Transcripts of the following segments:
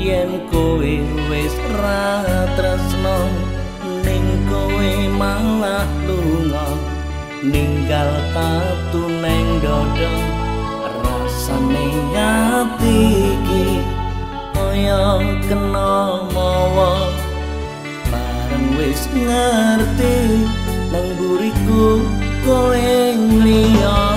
yen kowe wis ra tresno ning kowe malah lunga. Ninggal tatu neng dodong rasane ati iki koyo kena mawa. Bareng wis ngerti nang buriku kowe ngliyong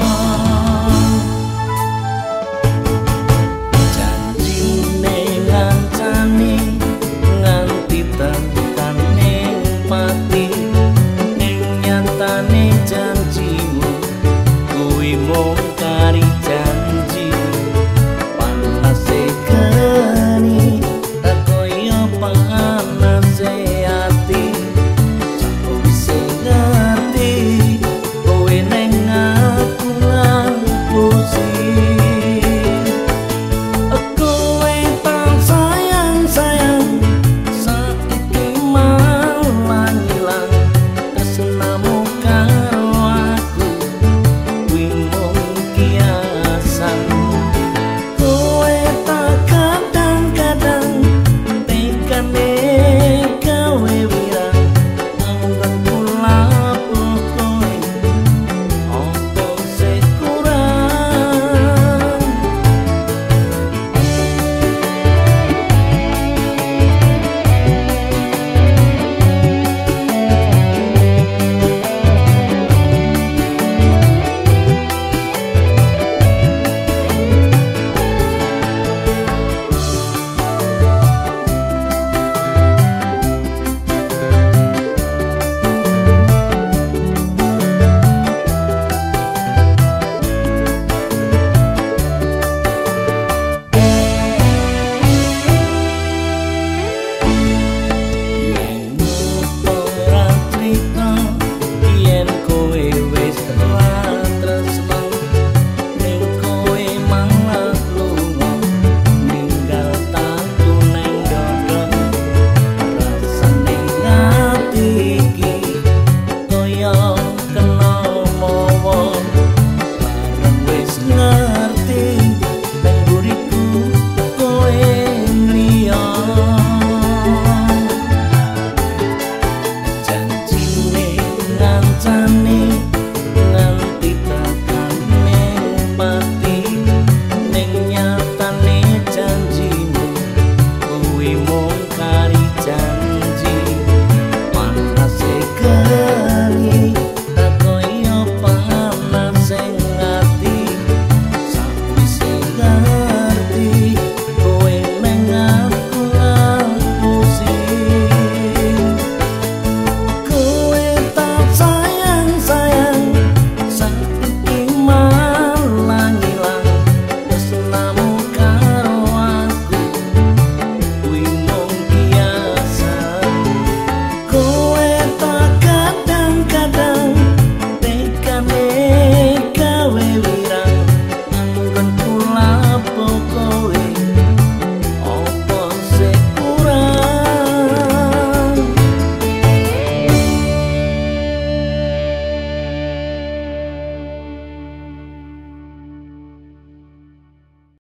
time